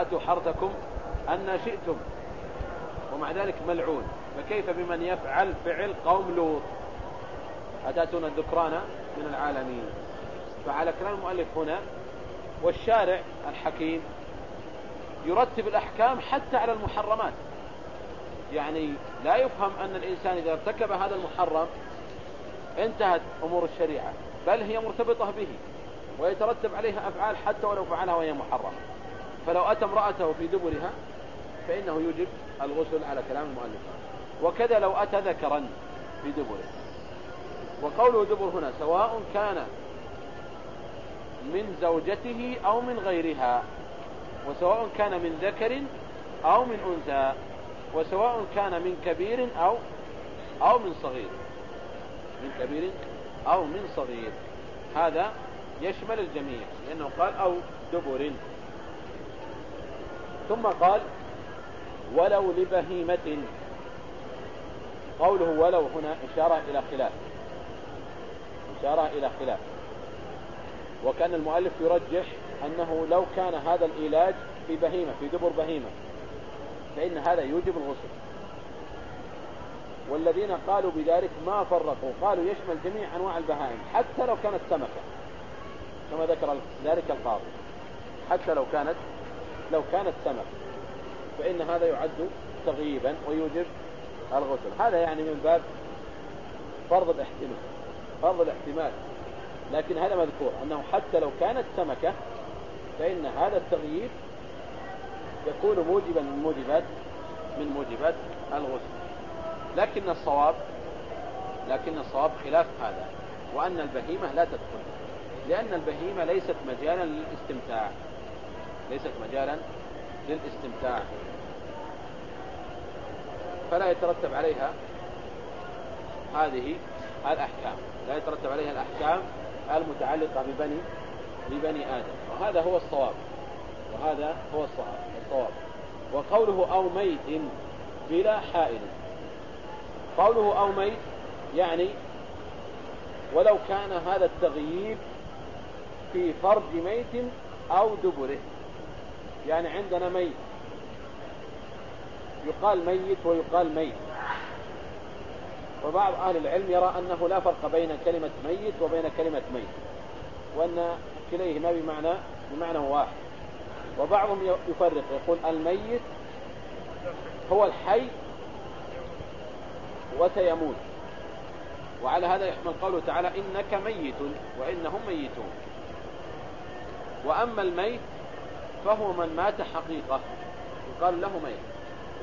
فأتوا حرثكم أن شئتم. ومع ذلك ملعون. فكيف بمن يفعل فعل قوم لوط؟ أتأتون الذكران من العالمين. فعلى كلام المؤلف هنا والشارع الحكيم يرتب الأحكام حتى على المحرمات. يعني لا يفهم أن الإنسان إذا ارتكب هذا المحرم انتهت أمور الشريعة بل هي مرتبطة به ويترتب عليها أفعال حتى ولو فعلها وهي محرمة. فلو أتى امرأته في دبرها فإنه يجب الغسل على كلام المؤلف. وكذا لو أتى ذكرا في دبره. وقوله دبر هنا سواء كان من زوجته أو من غيرها وسواء كان من ذكر أو من أنثى وسواء كان من كبير أو أو من صغير. من كبير أو من صغير. هذا يشمل الجميع لأنه قال أو دبر. ثم قال ولو لبهيمة قوله ولو هنا إشارة إلى خلاف. إشارة إلى خلاف. وكان المؤلف يرجح أنه لو كان هذا العلاج في بهيمة في دبر بهيمة فإن هذا يوجب الغسل. والذين قالوا بذلك ما فرقوا قالوا يشمل جميع أنواع البهائم حتى لو كانت سمكة كما ذكر ذلك القاضي حتى لو كانت لو كانت سمك فإن هذا يعد تغييبا ويوجب الغسل. هذا يعني من باب فرض الاحتمال فرض الاحتمال. لكن هذا مذكور أنه حتى لو كانت سمكة فإن هذا التغييب يكون موجبا من موجبات من موجبات الغسل. لكن الصواب لكن الصواب خلاف هذا وأن البهيمة لا تدخل لأن البهيمة ليست مجالا للاستمتاع. ليست مجالا للاستمتاع. فلا يترتب عليها هذه الأحكام. لا يترتب عليها الأحكام المتعلقة ببني ببني آدم. وهذا هو الصواب. وهذا هو الصواب. الصواب. وقوله أو ميت بلا حائل. قوله أو ميت يعني ولو كان هذا التغييب في فرج ميت أو دبره. يعني عندنا ميت. يقال ميت ويقال ميت. وبعض أهل العلم يرى أنه لا فرق بين كلمة ميت وبين كلمة ميت. وأن كليهما بمعنى بمعنى واحد. وبعضهم يفرق يقول الميت هو الحي وسيموت. وعلى هذا يحمل قوله تعالى إنك ميت وإنهم ميتون. وأما الميت فهو من مات حقيقة. يقال له ميت.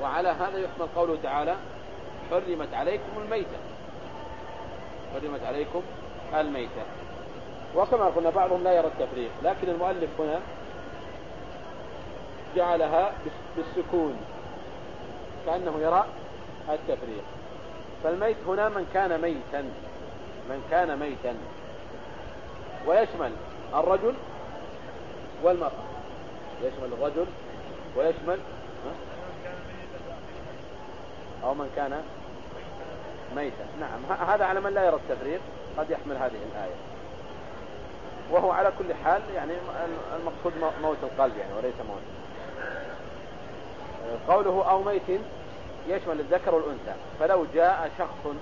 وعلى هذا يحمل قوله تعالى حرمت عليكم الميتة. حرمت عليكم الميتة. وكما قلنا بعضهم لا يرى التفريق لكن المؤلف هنا جعلها بالسكون كأنه يرى التفريق. فالميت هنا من كان ميتا من كان ميتا. ويشمل الرجل والمرأة. يشمل الرجل ويشمل أو من كان ميتا. نعم هذا على من لا يرى التفريق قد يحمل هذه الآية. وهو على كل حال يعني المقصود موت القلب يعني وليس موت. قوله أو ميت يشمل الذكر والأنثى. فلو جاء شخص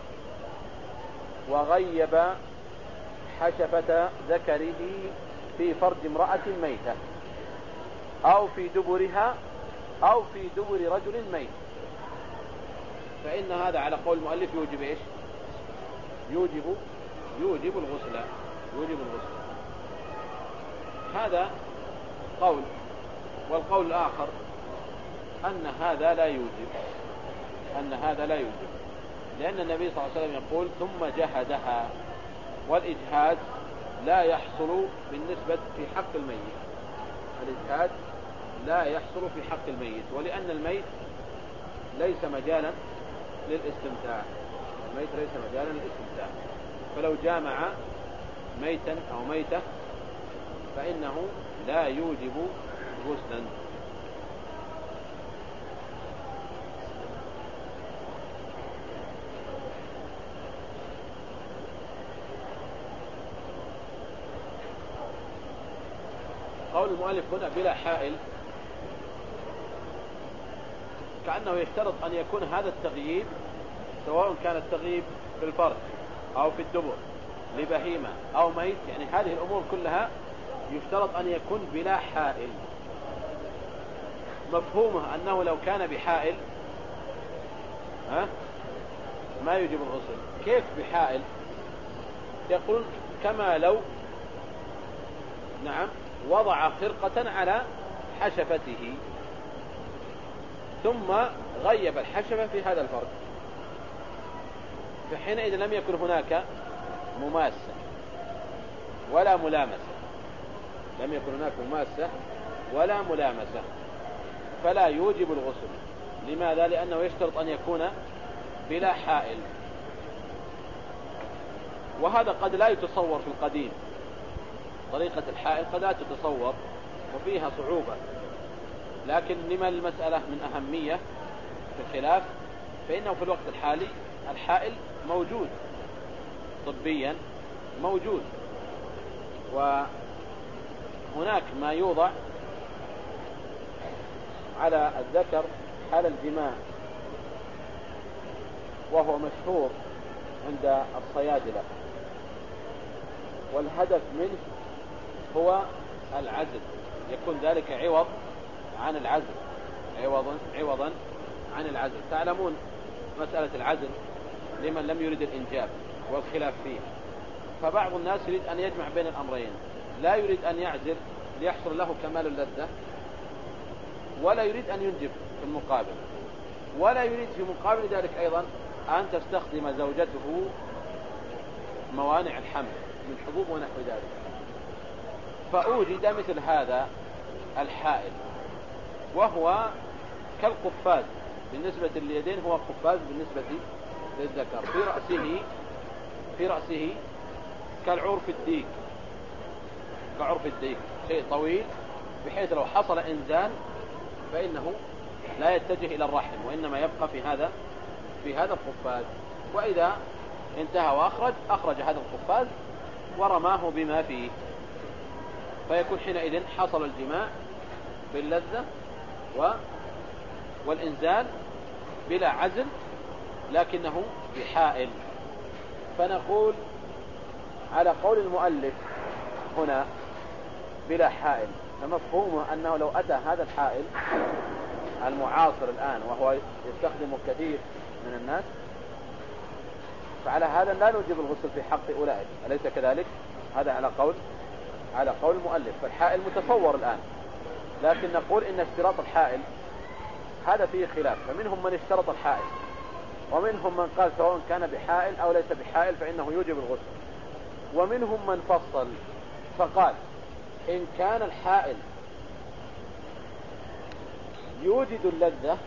وغيب حشفة ذكره في فرج امرأة ميتة. أو في دبرها أو في دبر رجل ميت. فإن هذا على قول المؤلف يوجب إيش؟ يوجب يوجب الغسل يوجب الغسل. هذا قول والقول الآخر أن هذا لا يوجب أن هذا لا يوجب. لأن النبي صلى الله عليه وسلم يقول ثم جهدها. والإجهاد لا يحصل بالنسبة في حق الميت. الإجهاد لا يحصل في حق الميت ولأن الميت ليس مجالا للاستمتاع. الميت ليس مجالا للاستمتاع. فلو جامع ميتا أو ميتة فإنه لا يوجب غسلا قول المؤلف هنا بلا حائل. كأنه يشترط أن يكون هذا التغييب سواء كان التغييب في الفرج أو في الدبر لبهيمة أو ميت يعني هذه الأمور كلها يشترط أن يكون بلا حائل. مفهومه أنه لو كان بحائل ها؟ ما يجب الغسل. كيف بحائل؟ يقول كما لو نعم. وضع خرقة على حشفته. ثم غيب الحشفة في هذا الفرد فحينئذ لم يكن هناك مماسة ولا ملامسة. لم يكن هناك مماسة ولا ملامسة. فلا يوجب الغسل. لماذا؟ لأنه يشترط أن يكون بلا حائل. وهذا قد لا يتصور في القديم. طريقة الحائل قد لا تتصور وفيها صعوبة. لكن لما المسألة من أهمية في الخلاف فإنه في الوقت الحالي الحائل موجود. طبيا موجود. وهناك ما يوضع على الذكر حال الجماع. وهو مشهور عند الصيادلة. والهدف منه هو العزل. يكون ذلك عوض عن العزل. عوضا عوضا عن العزل. تعلمون مسألة العزل لمن لم يريد الإنجاب والخلاف فيه. فبعض الناس يريد أن يجمع بين الأمرين. لا يريد أن يعزل ليحصل له كمال اللذة ولا يريد أن ينجب في المقابل. ولا يريد في مقابل ذلك أيضا أن تستخدم زوجته موانع الحمل من حبوب ونحو ذلك. فأوجد مثل هذا الحائل وهو كالقفاز. بالنسبة لليدين هو قفاز بالنسبة للذكر. في رأسه في رأسه كالعرف الديك كعرف الديك. شيء طويل بحيث لو حصل إنزال فإنه لا يتجه إلى الرحم وإنما يبقى في هذا في هذا القفاز. وإذا انتهى وأخرج أخرج هذا القفاز ورماه بما فيه. فيكون حينئذ حصل الجماع باللذة و والإنزال بلا عزل لكنه بحائل. فنقول على قول المؤلف هنا بلا حائل. فمفهومه أنه لو أتى هذا الحائل المعاصر الآن وهو يستخدمه كثير من الناس فعلى هذا لا نوجب الغسل في حق أولئك. أليس كذلك؟ هذا على قول على قول المؤلف فالحائل متصور الآن. لكن نقول إن اشتراط الحائل هذا فيه خلاف. فمنهم من اشترط الحائل ومنهم من قال سواء كان بحائل أو ليس بحائل فإنه يوجب الغسل. ومنهم من فصل فقال إن كان الحائل يوجد اللذة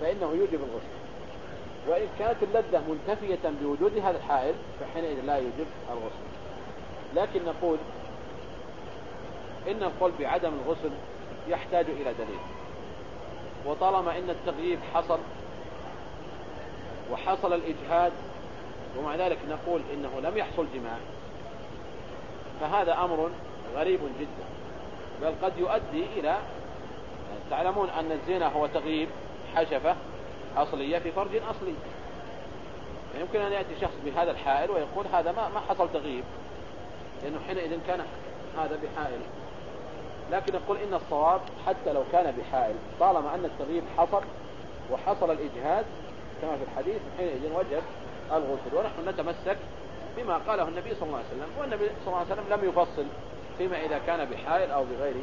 فإنه يوجب الغسل. وإن كانت اللذة منتفية بوجود هذا الحائل فحينئذ لا يوجب الغسل. لكن نقول إن القول بعدم الغسل يحتاج إلى دليل. وطالما إن التغييب حصل وحصل الإجهاد ومع ذلك نقول إنه لم يحصل جماع فهذا أمر غريب جدا. بل قد يؤدي إلى تعلمون أن الزنا هو تغييب حشفة أصلية في فرج أصلي. يمكن أن يأتي شخص بهذا الحائل ويقول هذا ما ما حصل تغييب. لأنه حينئذ كان هذا بحائل. لكن نقول إن الصواب حتى لو كان بحائل. طالما أن التغييب حصل وحصل الإجهاد كما في الحديث حينئذ وجب الغسل. ونحن نتمسك بما قاله النبي صلى الله عليه وسلم. والنبي صلى الله عليه وسلم لم يفصل فيما إذا كان بحائل أو بغير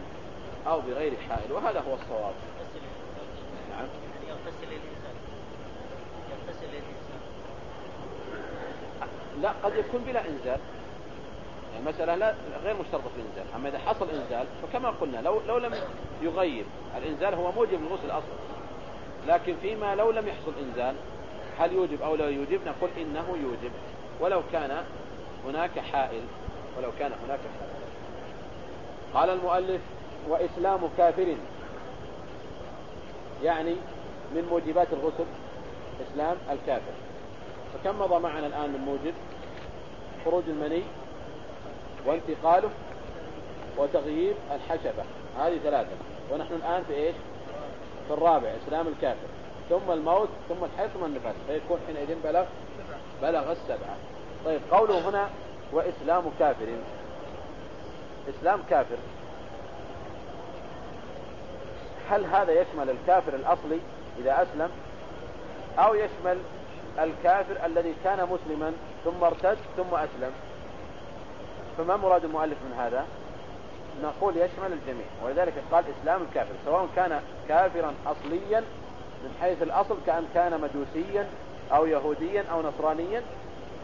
أو بغير حائل. وهذا هو الصواب. نعم. لا قد يكون بلا إنزال. المسألة لا غير مشترطة في الإنزال. أما إذا حصل إنزال فكما قلنا لو لو لم يغير الإنزال هو موجب للغسل أصلا لكن فيما لو لم يحصل إنزال هل يوجب أو لا يوجب؟ نقول إنه يوجب. ولو كان هناك حائل ولو كان هناك حائل. قال المؤلف وإسلام كافر. يعني من موجبات الغسل إسلام الكافر. فكم مضى معنا الآن من موجب؟ خروج المني. وانتقاله وتغيير الحشفة هذه ثلاثة. ونحن الآن في إيش؟ في الرابع إسلام الكافر. ثم الموت ثم الحيض ثم النفاس. فيكون حينئذ بلغ بلغ السبعة. طيب قوله هنا وإسلام كافر. إسلام كافر. هل هذا يشمل الكافر الأصلي إذا أسلم؟ أو يشمل الكافر الذي كان مسلما ثم ارتد ثم أسلم؟ فما مراد المؤلف من هذا؟ نقول يشمل الجميع ولذلك قال إسلام الكافر سواء كان كافرا أصليا من حيث الأصل كأن كان مجوسيا أو يهوديا أو نصرانيا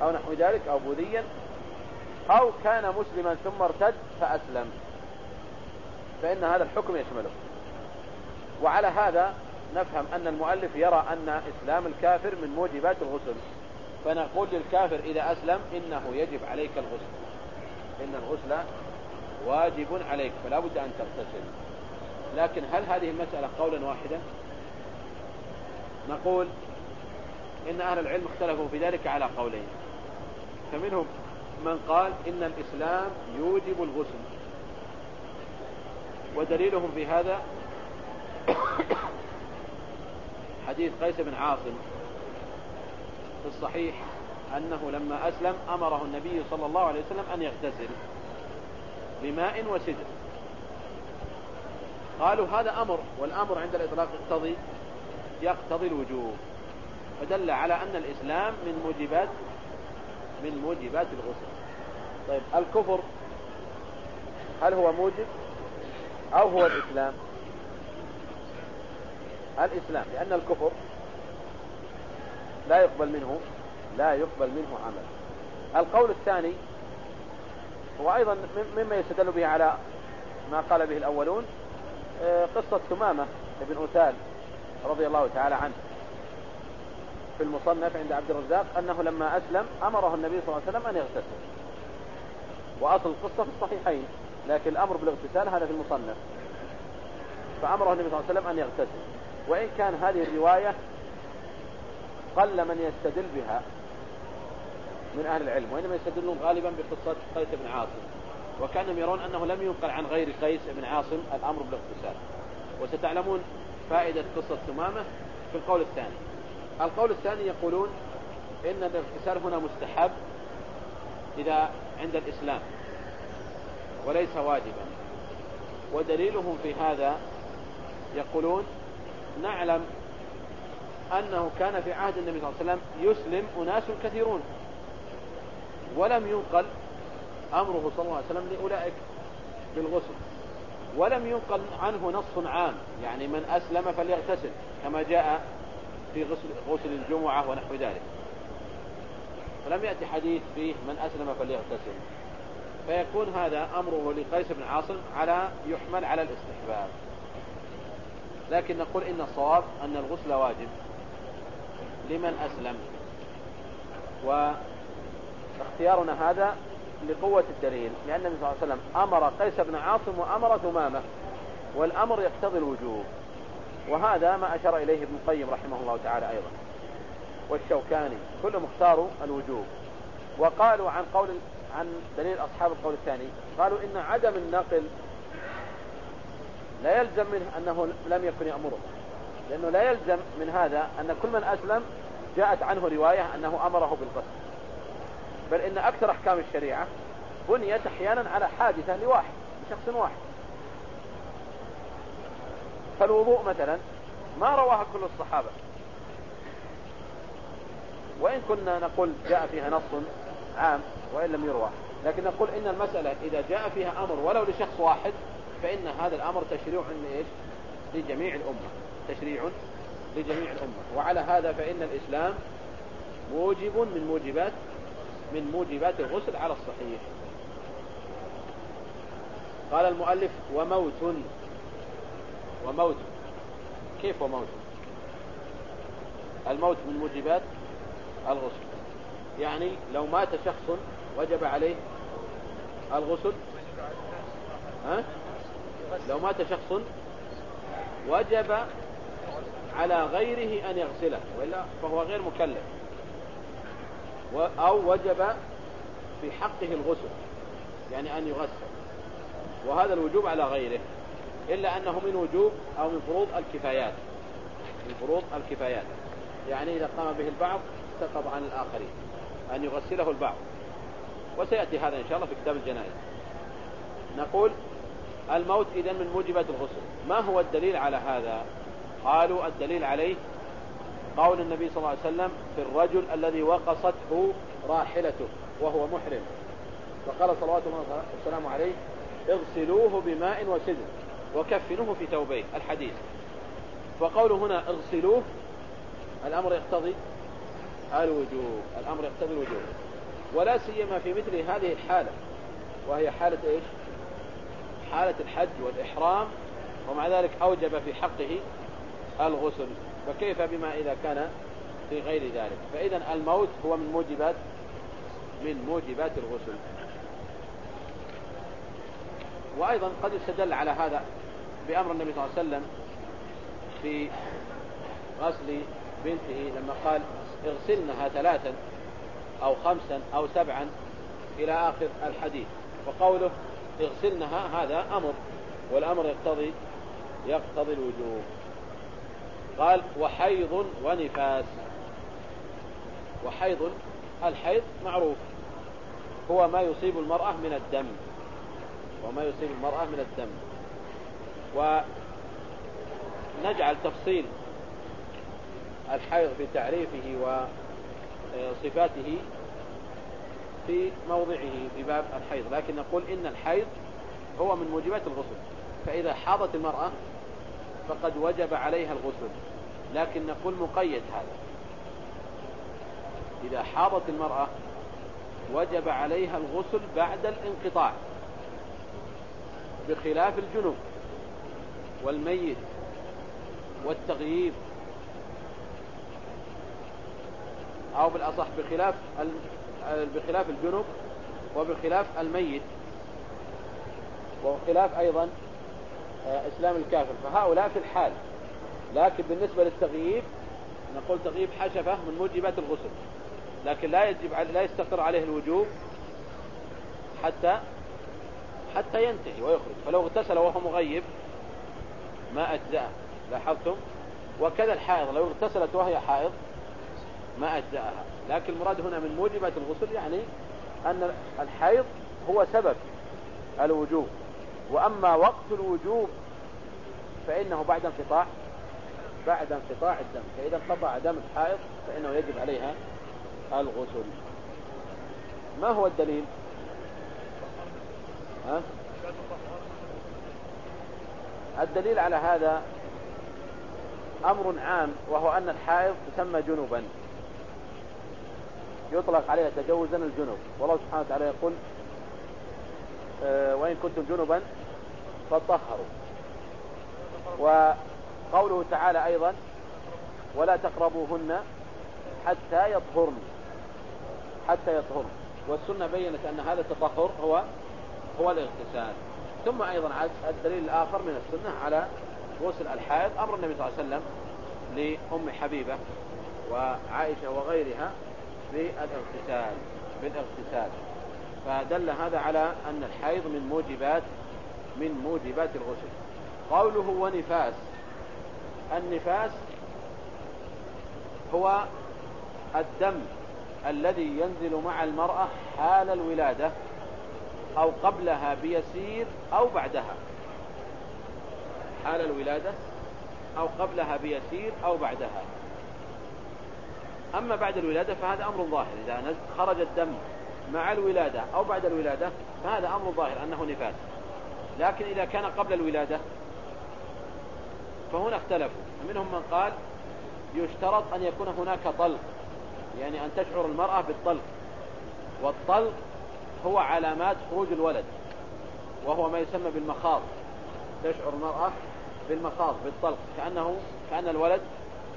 أو نحو ذلك أو بوذيا أو كان مسلما ثم ارتد فأسلم. فإن هذا الحكم يشمله. وعلى هذا نفهم أن المؤلف يرى أن إسلام الكافر من موجبات الغسل. فنقول للكافر إذا أسلم إنه يجب عليك الغسل. إن الغسل واجب عليك فلا بد أن تغتسل. لكن هل هذه المسألة قولا واحدا؟ نقول إن أهل العلم اختلفوا في ذلك على قولين. فمنهم من قال إن الإسلام يوجب الغسل. ودليلهم في هذا حديث قيس بن عاصم في الصحيح أنه لما أسلم أمره النبي صلى الله عليه وسلم أن يغتسل بماء وسدر. قالوا هذا أمر والأمر عند الإطلاق يقتضي يقتضي الوجوب. فدل على أن الإسلام من موجبات من موجبات الغسل. طيب الكفر هل هو موجب أو هو الإسلام؟ الإسلام لأن الكفر لا يقبل منه لا يقبل منه عمل. القول الثاني هو أيضا مما يستدل به على ما قال به الأولون آه، قصة ثمامة بن أثال رضي الله تعالى عنه في المصنف عند عبد الرزاق أنه لما أسلم أمره النبي صلى الله عليه وسلم أن يغتسل. وأصل القصة في الصحيحين لكن الأمر بالاغتسال هذا في المصنف. فأمره النبي صلى الله عليه وسلم أن يغتسل. وإن كان هذه الرواية قل من يستدل بها من أهل العلم وإنما يستدلون غالبا بقصة قيس بن عاصم. وكانهم يرون أنه لم ينقل عن غير قيس بن عاصم الأمر بالاغتسال. وستعلمون فائدة قصة ثمامة في القول الثاني. القول الثاني يقولون إن الاغتسال هنا مستحب إذا عند الإسلام وليس واجبا. ودليلهم في هذا يقولون نعلم أنه كان في عهد النبي صلى الله عليه وسلم يسلم أناس كثيرون. ولم ينقل أمره صلى الله عليه وسلم لأولئك بالغسل. ولم ينقل عنه نص عام. يعني من أسلم فليغتسل كما جاء في غسل, غسل الجمعة ونحو ذلك. فلم يأتي حديث فيه من أسلم فليغتسل. فيكون هذا أمره لقيس بن عاصم على يحمل على الاستحباب. لكن نقول إن الصواب أن الغسل واجب لمن أسلم. واختيارنا هذا لقوة الدليل لأن النبي صلى الله عليه وسلم أمر قيس بن عاصم وأمر ثمامة والأمر يقتضي الوجوب. وهذا ما أشار إليه ابن القيم رحمه الله تعالى أيضا. والشوكاني كلهم اختاروا الوجوب. وقالوا عن قول عن دليل أصحاب القول الثاني قالوا إن عدم النقل لا يلزم منه أنه لم يكن يأمره. لأنه لا يلزم من هذا أن كل من أسلم جاءت عنه رواية أنه أمره بالقتل. بل إن أكثر أحكام الشريعة بنيت أحيانا على حادثة لواحد لشخص واحد. فالوضوء مثلا ما رواها كل الصحابة. وإن كنا نقول جاء فيها نص عام وإن لم يروى لكن نقول إن المسألة إذا جاء فيها أمر ولو لشخص واحد فإن هذا الأمر تشريع لإيش؟ لجميع الأمة. تشريع لجميع الأمة. وعلى هذا فإن الإسلام موجب من موجبات من موجبات الغسل على الصحيح. قال المؤلف وموت. وموت. كيف وموت؟ الموت من موجبات الغسل. يعني لو مات شخص وجب عليه الغسل ها؟ لو مات شخص وجب على غيره أن يغسله وإلا فهو غير مكلف. أو وجب في حقه الغسل يعني أن يغسل. وهذا الوجوب على غيره إلا أنه من وجوب أو من فروض الكفايات. من فروض الكفايات. يعني إذا قام به البعض سقط عن الآخرين أن يغسله البعض. وسيأتي هذا إن شاء الله في كتاب الجنائز. نقول الموت إذا من موجبات الغسل. ما هو الدليل على هذا؟ قالوا الدليل عليه قول النبي صلى الله عليه وسلم في الرجل الذي وقصته راحلته وهو محرم. فقال صلوات الله وسلامه عليه اغسلوه بماء وسدر وكفنوه في ثوبيه الحديث. فقوله هنا اغسلوه الأمر يقتضي الوجوب الأمر يقتضي الوجوب. ولا سيما في مثل هذه الحالة وهي حالة إيش؟ حالة الحج والإحرام ومع ذلك أوجب في حقه الغسل فكيف بما إذا كان في غير ذلك؟ فإذا الموت هو من موجبات من موجبات الغسل. وأيضا قد يستدل على هذا بأمر النبي صلى الله عليه وسلم في غسل بنته لما قال اغسلنها ثلاثا أو خمسا أو سبعا إلى آخر الحديث. وقوله اغسلنها هذا أمر والأمر يقتضي يقتضي الوجوب. قال وحيض ونفاس. وحيض الحيض معروف. هو ما يصيب المرأة من الدم. وما يصيب المرأة من الدم. ونجعل تفصيل الحيض في تعريفه وصفاته في موضعه في باب الحيض. لكن نقول إن الحيض هو من موجبات الغسل. فإذا حاضت المرأة فقد وجب عليها الغسل. لكن نقول مقيد هذا. إذا حاضت المرأة وجب عليها الغسل بعد الانقطاع بخلاف الجنوب والميت والتغييب أو بالأصح بخلاف بخلاف الجنوب وبخلاف الميت وخلاف أيضا آه، إسلام الكافر. فهؤلاء في الحال. لكن بالنسبة للتغييب نقول تغييب حشفة من موجبات الغسل. لكن لا يجب لا يستقر عليه الوجوب حتى حتى ينتهي ويخرج. فلو اغتسل وهو مغيب ما أجزأه. لاحظتم؟ وكذا الحائض. لو اغتسلت وهي حائض ما أجزأها. لكن المراد هنا من موجبات الغسل يعني أن الحيض هو سبب الوجوب. وأما وقت الوجوب فإنه بعد انقطاع. بعد انقطاع الدم فإذا انقطع دم الحائض فإنه يجب عليها الغسل. ما هو الدليل؟ ها؟ الدليل على هذا أمر عام وهو أن الحائض تسمى جنوبا يطلق عليها تجوزا الجنوب والله سبحانه وتعالى يقول آه، وإن كنتم جنبا فطهروا وقوله تعالى أيضا ولا تقربوهن حتى يطهرن. حتى يطهرن. والسنة بينت أن هذا التطهر هو هو الاغتسال. ثم أيضا الدليل الآخر من السنة على غسل الحائض أمر النبي صلى الله عليه وسلم لأم حبيبة وعائشة وغيرها بالاغتسال بالاغتسال. فدل هذا على أن الحيض من موجبات من موجبات الغسل. قوله ونفاس. النفاس هو الدم الذي ينزل مع المرأة حال الولادة أو قبلها بيسير أو بعدها. حال الولادة أو قبلها بيسير أو بعدها. أما بعد الولادة فهذا أمر ظاهر. إذا خرج الدم مع الولادة أو بعد الولادة فهذا أمر ظاهر أنه نفاس. لكن إذا كان قبل الولادة فهنا اختلفوا. منهم من قال يشترط أن يكون هناك طلق يعني أن تشعر المرأة بالطلق. والطلق هو علامات خروج الولد وهو ما يسمى بالمخاض. تشعر المرأة بالمخاض بالطلق. كأنه كأن الولد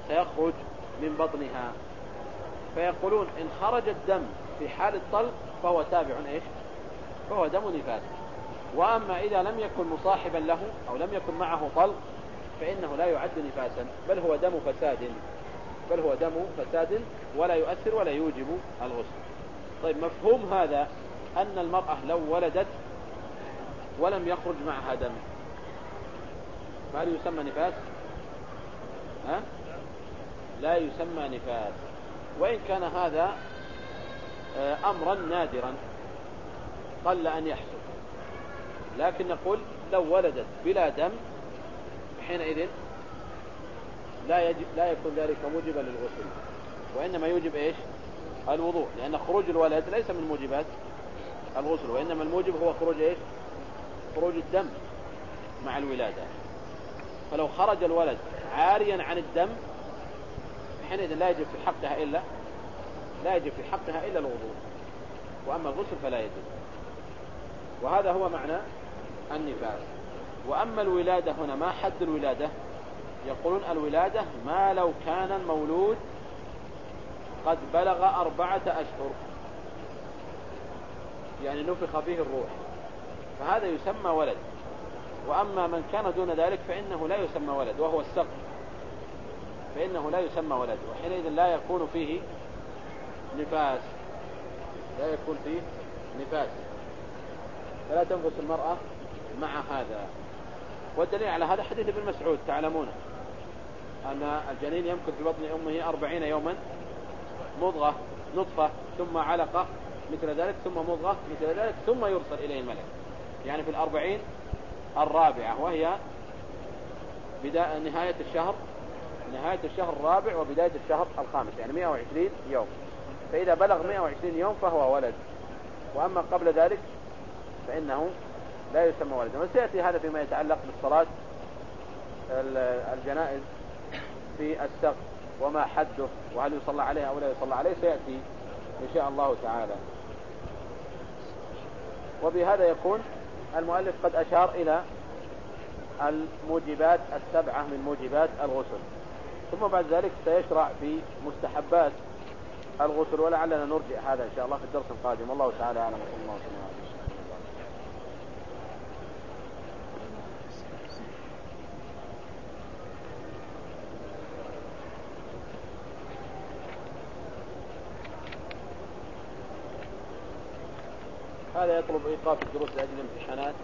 سيخرج من بطنها. فيقولون إن خرج الدم في حال الطلق فهو تابع إيش؟ فهو دم نفاس. وأما إذا لم يكن مصاحبا له أو لم يكن معه طلق فإنه لا يعد نفاسا بل هو دم فساد. بل هو دم فساد ولا يؤثر ولا يوجب الغسل. طيب مفهوم هذا أن المرأة لو ولدت ولم يخرج معها دم. فهل يسمى نفاس؟ ها؟ لا يسمى نفاس. وإن كان هذا آه، أمرا نادرا قل أن يحصل. لكن نقول لو ولدت بلا دم حينئذ لا يجب لا يكون ذلك موجبا للغسل. وإنما يوجب إيش؟ الوضوء لأن خروج الولد ليس من موجبات الغسل وإنما الموجب هو خروج إيش؟ خروج الدم مع الولادة. فلو خرج الولد عاريا عن الدم حينئذ لا يجب في حقها إلا لا يجب في حقها إلا الوضوء. وأما الغسل فلا يجب. وهذا هو معنى النفاس وأما الولادة هنا ما حد الولادة؟ يقولون الولادة ما لو كان المولود قد بلغ أربعة أشهر. يعني نفخ فيه الروح. فهذا يسمى ولد. وأما من كان دون ذلك فإنه لا يسمى ولد وهو السقف. فإنه لا يسمى ولد. وحينئذ لا يكون فيه نفاس. لا يكون فيه نفاس. فلا تنفس المرأة مع هذا. والدليل على هذا حديث ابن مسعود تعلمونه. أن الجنين يمكث في بطن أمه أربعين يوما مضغة نطفة ثم علقة مثل ذلك ثم مضغة مثل ذلك ثم يرسل إليه الملك. يعني في الأربعين الرابعة وهي بداية نهاية الشهر نهاية الشهر الرابع وبداية الشهر الخامس يعني 120 يوم. فإذا بلغ 120 يوم فهو ولد. وأما قبل ذلك فإنه لا يسمى ولدا وسيأتي هذا فيما يتعلق بالصلاة الجنائز في السقف وما حده وهل يصلى عليه أو لا يصلى عليه سيأتي إن شاء الله تعالى. وبهذا يكون المؤلف قد أشار إلى الموجبات السبعة من موجبات الغسل. ثم بعد ذلك سيشرع في مستحبات الغسل ولعلنا نرجع هذا إن شاء الله في الدرس القادم. والله تعالى أعلم. الله وسلم هذا يطلب إيقاف الدروس لأجل الامتحانات.